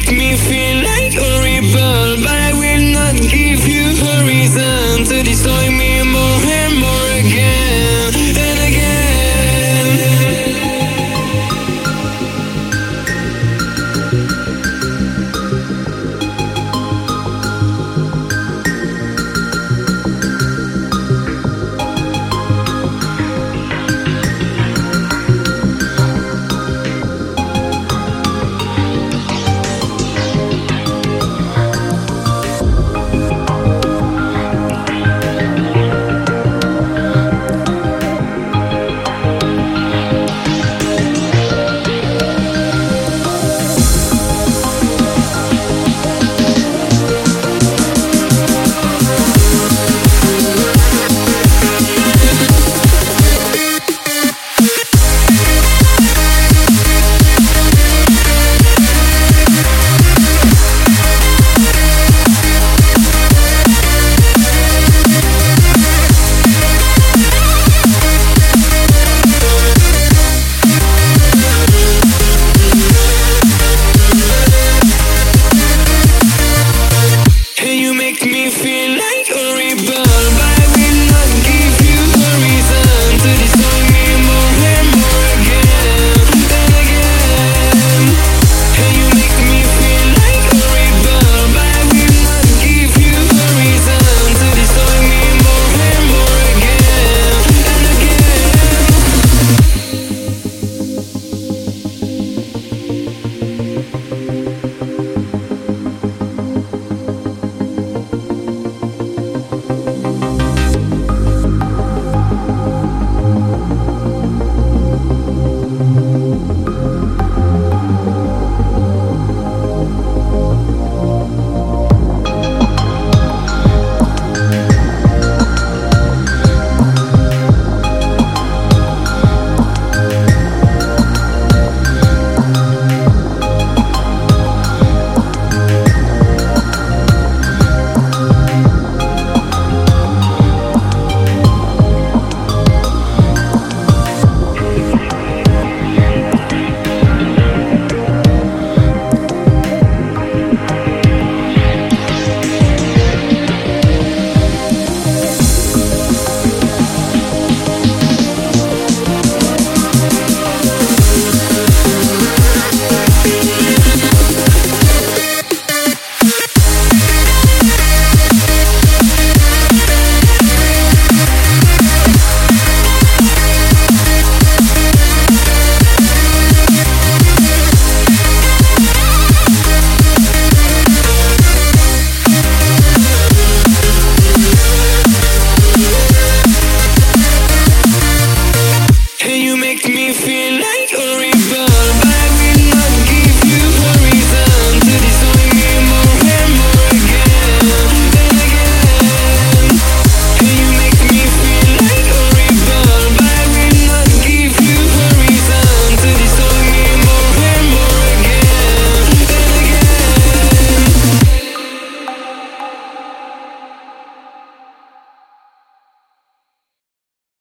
make me feel like a rebel, but I will not give you a reason.